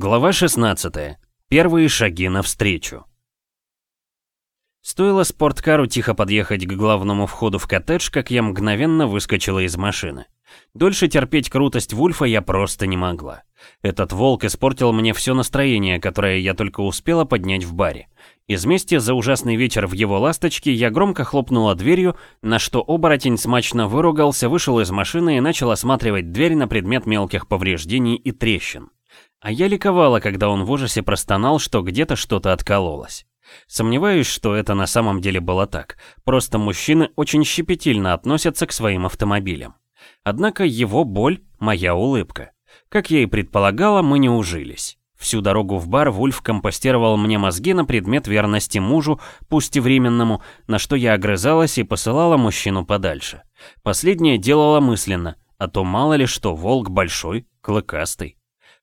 Глава 16. Первые шаги навстречу. Стоило спорткару тихо подъехать к главному входу в коттедж, как я мгновенно выскочила из машины. Дольше терпеть крутость Вульфа я просто не могла. Этот волк испортил мне все настроение, которое я только успела поднять в баре. Из мести за ужасный вечер в его ласточке я громко хлопнула дверью, на что оборотень смачно выругался, вышел из машины и начал осматривать дверь на предмет мелких повреждений и трещин. А я ликовала, когда он в ужасе простонал, что где-то что-то откололось. Сомневаюсь, что это на самом деле было так. Просто мужчины очень щепетильно относятся к своим автомобилям. Однако его боль — моя улыбка. Как я и предполагала, мы не ужились. Всю дорогу в бар Вульф компостировал мне мозги на предмет верности мужу, пусть и временному, на что я огрызалась и посылала мужчину подальше. Последнее делала мысленно, а то мало ли что, волк большой, клыкастый.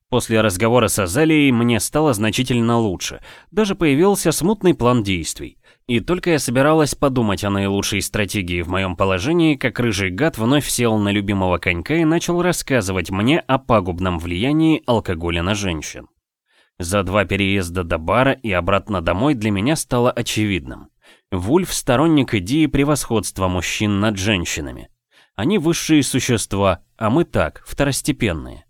После разговора с Азалией мне стало значительно лучше, даже появился смутный план действий. И только я собиралась подумать о наилучшей стратегии в моем положении, как рыжий гад вновь сел на любимого конька и начал рассказывать мне о пагубном влиянии алкоголя на женщин. За два переезда до бара и обратно домой для меня стало очевидным. Вульф – сторонник идеи превосходства мужчин над женщинами. Они высшие существа, а мы так, второстепенные.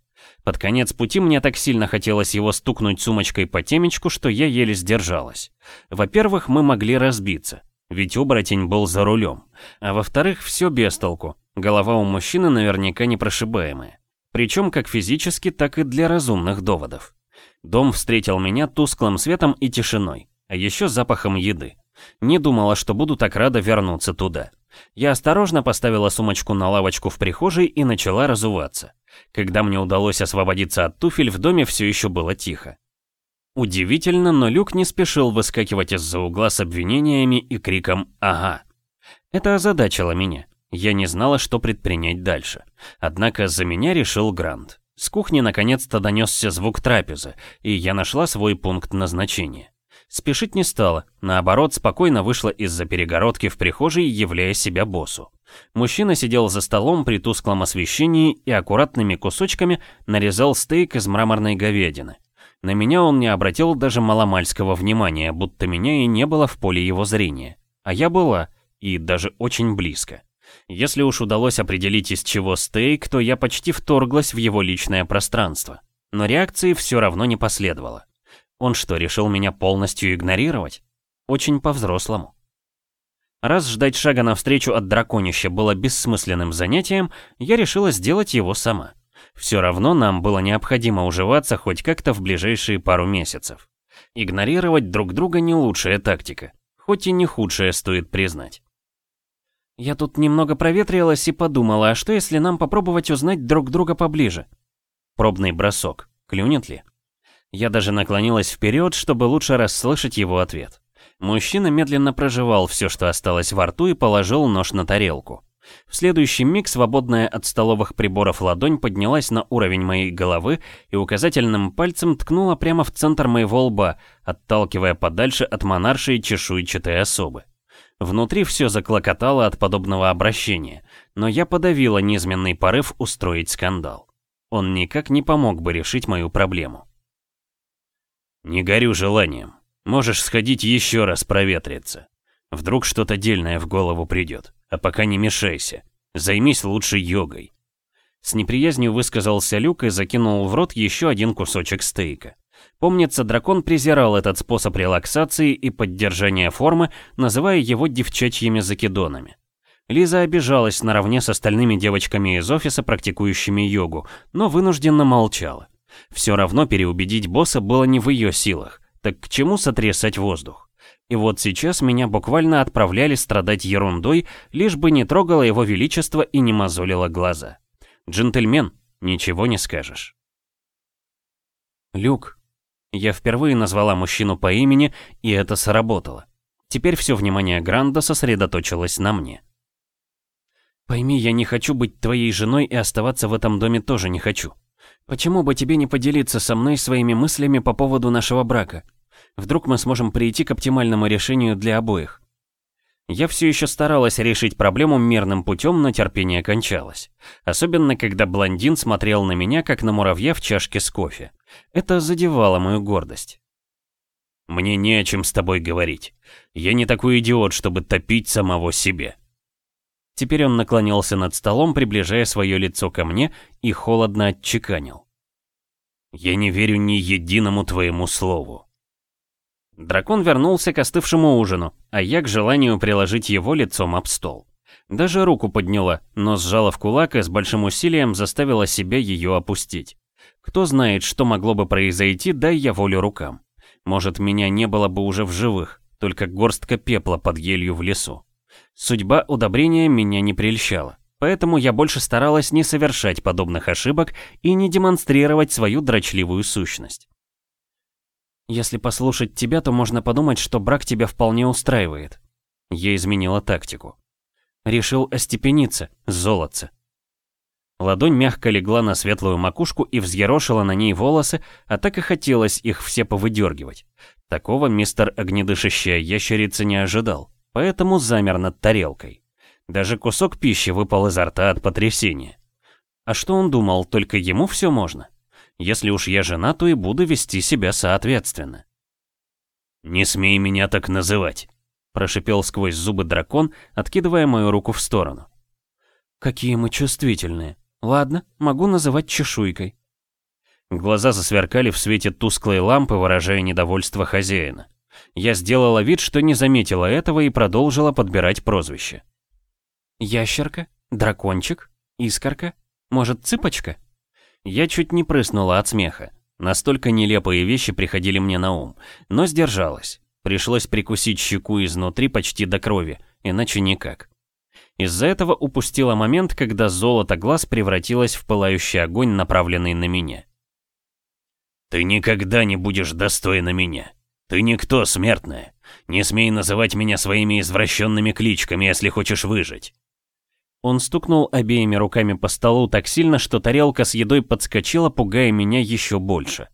Под конец пути мне так сильно хотелось его стукнуть сумочкой по темечку, что я еле сдержалась. Во-первых, мы могли разбиться, ведь оборотень был за рулем. А во-вторых, все без толку. Голова у мужчины наверняка непрошибаемая. Причем как физически, так и для разумных доводов. Дом встретил меня тусклым светом и тишиной, а еще запахом еды. Не думала, что буду так рада вернуться туда. Я осторожно поставила сумочку на лавочку в прихожей и начала разуваться. Когда мне удалось освободиться от туфель, в доме все еще было тихо. Удивительно, но Люк не спешил выскакивать из-за угла с обвинениями и криком «Ага». Это озадачило меня. Я не знала, что предпринять дальше. Однако за меня решил Грант. С кухни наконец-то донесся звук трапезы, и я нашла свой пункт назначения. Спешить не стала, наоборот, спокойно вышла из-за перегородки в прихожей, являя себя боссу. Мужчина сидел за столом при тусклом освещении и аккуратными кусочками нарезал стейк из мраморной говядины. На меня он не обратил даже маломальского внимания, будто меня и не было в поле его зрения. А я была, и даже очень близко. Если уж удалось определить из чего стейк, то я почти вторглась в его личное пространство. Но реакции все равно не последовало. Он что, решил меня полностью игнорировать? Очень по-взрослому. Раз ждать шага навстречу от драконища было бессмысленным занятием, я решила сделать его сама. Все равно нам было необходимо уживаться хоть как-то в ближайшие пару месяцев. Игнорировать друг друга не лучшая тактика, хоть и не худшая, стоит признать. Я тут немного проветрилась и подумала, а что если нам попробовать узнать друг друга поближе? Пробный бросок. Клюнет ли? Я даже наклонилась вперед, чтобы лучше расслышать его ответ. Мужчина медленно проживал все, что осталось во рту, и положил нож на тарелку. В следующий миг свободная от столовых приборов ладонь поднялась на уровень моей головы и указательным пальцем ткнула прямо в центр моего лба, отталкивая подальше от монаршей чешуйчатой особы. Внутри все заклокотало от подобного обращения, но я подавила низменный порыв устроить скандал. Он никак не помог бы решить мою проблему. «Не горю желанием. Можешь сходить еще раз проветриться. Вдруг что-то дельное в голову придет. А пока не мешайся. Займись лучше йогой». С неприязнью высказался Люк и закинул в рот еще один кусочек стейка. Помнится, дракон презирал этот способ релаксации и поддержания формы, называя его девчачьими закидонами. Лиза обижалась наравне с остальными девочками из офиса, практикующими йогу, но вынужденно молчала. Все равно переубедить босса было не в ее силах, так к чему сотрясать воздух? И вот сейчас меня буквально отправляли страдать ерундой, лишь бы не трогало его величество и не мозолило глаза. Джентльмен, ничего не скажешь. Люк. Я впервые назвала мужчину по имени, и это сработало. Теперь все внимание Гранда сосредоточилось на мне. Пойми, я не хочу быть твоей женой и оставаться в этом доме тоже не хочу. Почему бы тебе не поделиться со мной своими мыслями по поводу нашего брака? Вдруг мы сможем прийти к оптимальному решению для обоих. Я все еще старалась решить проблему мирным путем, но терпение кончалось. Особенно, когда блондин смотрел на меня, как на муравья в чашке с кофе. Это задевало мою гордость. «Мне не о чем с тобой говорить. Я не такой идиот, чтобы топить самого себе». Теперь он наклонился над столом, приближая свое лицо ко мне, и холодно отчеканил. «Я не верю ни единому твоему слову». Дракон вернулся к остывшему ужину, а я к желанию приложить его лицом об стол. Даже руку подняла, но сжала в кулак и с большим усилием заставила себя ее опустить. Кто знает, что могло бы произойти, дай я волю рукам. Может, меня не было бы уже в живых, только горстка пепла под елью в лесу. Судьба удобрения меня не прельщала, поэтому я больше старалась не совершать подобных ошибок и не демонстрировать свою дрочливую сущность. Если послушать тебя, то можно подумать, что брак тебя вполне устраивает. Я изменила тактику. Решил остепениться, золотце. Ладонь мягко легла на светлую макушку и взъерошила на ней волосы, а так и хотелось их все повыдергивать. Такого мистер огнедышащая ящерица не ожидал, поэтому замер над тарелкой. Даже кусок пищи выпал изо рта от потрясения. А что он думал, только ему все можно? Если уж я жена, то и буду вести себя соответственно. «Не смей меня так называть», — прошипел сквозь зубы дракон, откидывая мою руку в сторону. «Какие мы чувствительные», Ладно, могу называть чешуйкой. Глаза засверкали в свете тусклой лампы, выражая недовольство хозяина. Я сделала вид, что не заметила этого и продолжила подбирать прозвище. Ящерка? Дракончик? Искорка? Может, цыпочка? Я чуть не прыснула от смеха. Настолько нелепые вещи приходили мне на ум, но сдержалась. Пришлось прикусить щеку изнутри почти до крови, иначе никак. Из-за этого упустила момент, когда золото глаз превратилось в пылающий огонь, направленный на меня. «Ты никогда не будешь достойна меня. Ты никто, смертная. Не смей называть меня своими извращенными кличками, если хочешь выжить». Он стукнул обеими руками по столу так сильно, что тарелка с едой подскочила, пугая меня еще больше.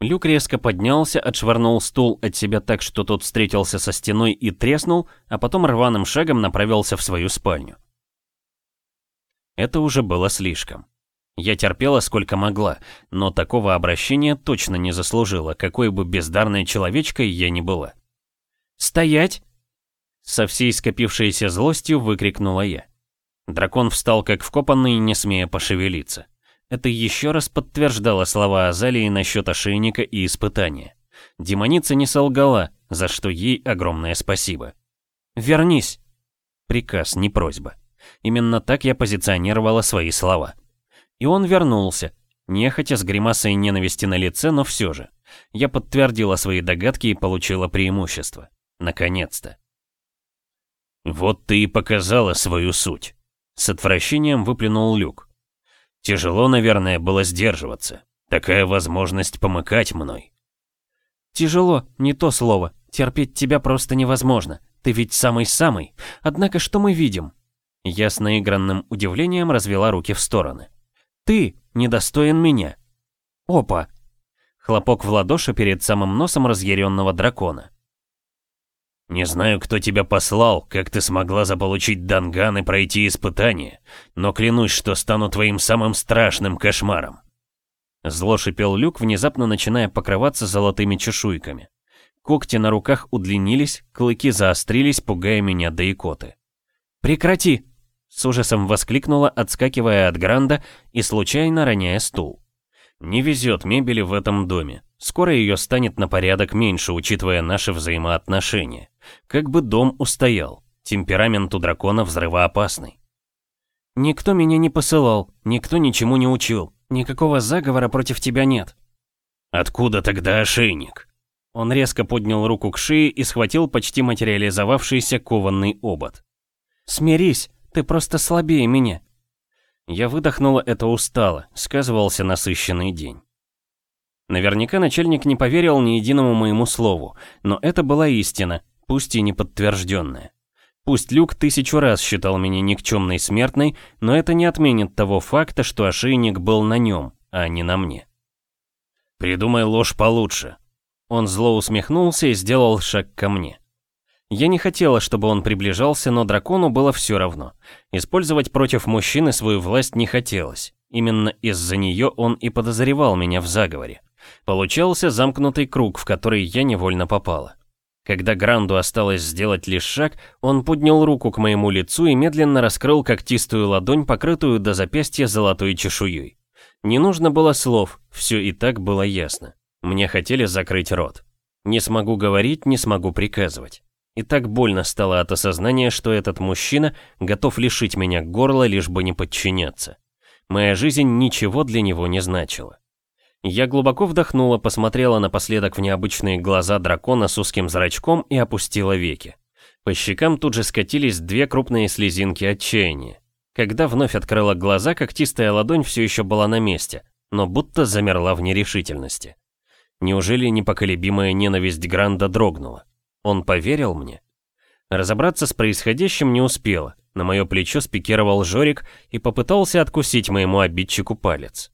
Люк резко поднялся, отшвырнул стул от себя так, что тот встретился со стеной и треснул, а потом рваным шагом направился в свою спальню. Это уже было слишком. Я терпела сколько могла, но такого обращения точно не заслужила, какой бы бездарной человечкой я ни была. «Стоять!» Со всей скопившейся злостью выкрикнула я. Дракон встал как вкопанный, не смея пошевелиться. Это еще раз подтверждало слова Азалии насчет ошейника и испытания. Демоница не солгала, за что ей огромное спасибо. «Вернись!» Приказ, не просьба. Именно так я позиционировала свои слова. И он вернулся, нехотя с гримасой ненависти на лице, но все же. Я подтвердила свои догадки и получила преимущество. Наконец-то. «Вот ты и показала свою суть», — с отвращением выплюнул Люк. Тяжело, наверное, было сдерживаться. Такая возможность помыкать мной. Тяжело, не то слово. Терпеть тебя просто невозможно. Ты ведь самый-самый. Однако что мы видим? Я с наигранным удивлением развела руки в стороны. Ты недостоин меня. Опа! Хлопок в ладоши перед самым носом разъяренного дракона. Не знаю, кто тебя послал, как ты смогла заполучить Данган и пройти испытание, но клянусь, что стану твоим самым страшным кошмаром. Зло шипел Люк, внезапно начиная покрываться золотыми чешуйками. Когти на руках удлинились, клыки заострились, пугая меня до икоты. «Прекрати!» — с ужасом воскликнула, отскакивая от Гранда и случайно роняя стул. «Не везет мебели в этом доме. Скоро ее станет на порядок меньше, учитывая наши взаимоотношения. Как бы дом устоял. Темперамент у дракона взрывоопасный. Никто меня не посылал, никто ничему не учил. Никакого заговора против тебя нет. Откуда тогда ошейник? Он резко поднял руку к шее и схватил почти материализовавшийся кованный обод. «Смирись, ты просто слабее меня». Я выдохнула это устало, сказывался насыщенный день. Наверняка начальник не поверил ни единому моему слову, но это была истина, пусть и не подтвержденная. Пусть Люк тысячу раз считал меня никчемной смертной, но это не отменит того факта, что ошейник был на нем, а не на мне. «Придумай ложь получше». Он зло усмехнулся и сделал шаг ко мне. Я не хотела, чтобы он приближался, но дракону было все равно. Использовать против мужчины свою власть не хотелось. Именно из-за нее он и подозревал меня в заговоре. Получался замкнутый круг, в который я невольно попала. Когда Гранду осталось сделать лишь шаг, он поднял руку к моему лицу и медленно раскрыл когтистую ладонь, покрытую до запястья золотой чешуей. Не нужно было слов, все и так было ясно. Мне хотели закрыть рот. Не смогу говорить, не смогу приказывать. И так больно стало от осознания, что этот мужчина готов лишить меня горла, лишь бы не подчиняться. Моя жизнь ничего для него не значила. Я глубоко вдохнула, посмотрела напоследок в необычные глаза дракона с узким зрачком и опустила веки. По щекам тут же скатились две крупные слезинки отчаяния. Когда вновь открыла глаза, когтистая ладонь все еще была на месте, но будто замерла в нерешительности. Неужели непоколебимая ненависть Гранда дрогнула? Он поверил мне? Разобраться с происходящим не успела. На мое плечо спикировал Жорик и попытался откусить моему обидчику палец.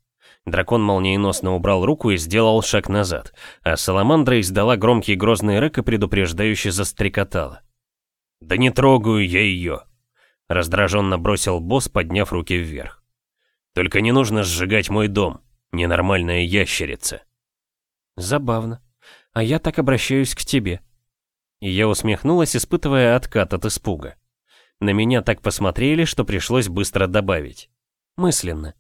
Дракон молниеносно убрал руку и сделал шаг назад, а Саламандра издала громкий грозный рык и предупреждающе застрекотала. «Да не трогаю я ее!» Раздраженно бросил босс, подняв руки вверх. «Только не нужно сжигать мой дом, ненормальная ящерица!» Забавно. А я так обращаюсь к тебе. И я усмехнулась, испытывая откат от испуга. На меня так посмотрели, что пришлось быстро добавить. Мысленно.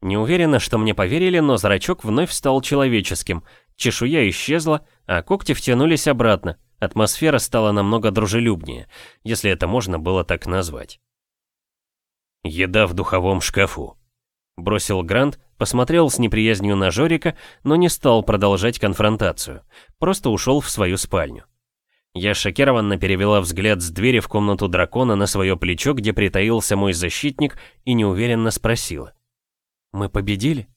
Не уверена, что мне поверили, но зрачок вновь стал человеческим. Чешуя исчезла, а когти втянулись обратно. Атмосфера стала намного дружелюбнее, если это можно было так назвать. «Еда в духовом шкафу», — бросил Грант, Посмотрел с неприязнью на Жорика, но не стал продолжать конфронтацию. Просто ушел в свою спальню. Я шокированно перевела взгляд с двери в комнату дракона на свое плечо, где притаился мой защитник, и неуверенно спросила. «Мы победили?»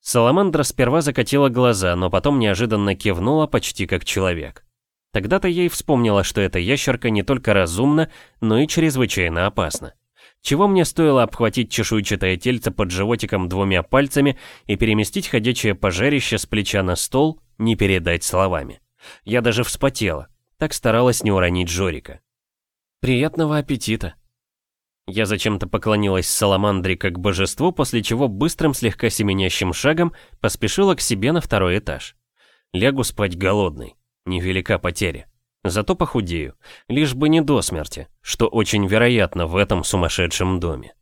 Саламандра сперва закатила глаза, но потом неожиданно кивнула почти как человек. Тогда-то ей вспомнила, что эта ящерка не только разумна, но и чрезвычайно опасна. Чего мне стоило обхватить чешуйчатое тельце под животиком двумя пальцами и переместить ходячее пожарище с плеча на стол, не передать словами. Я даже вспотела, так старалась не уронить Жорика. «Приятного аппетита!» Я зачем-то поклонилась Саламандре как божеству, после чего быстрым слегка семенящим шагом поспешила к себе на второй этаж. Лягу спать голодный, невелика потеря. Зато похудею, лишь бы не до смерти, что очень вероятно в этом сумасшедшем доме.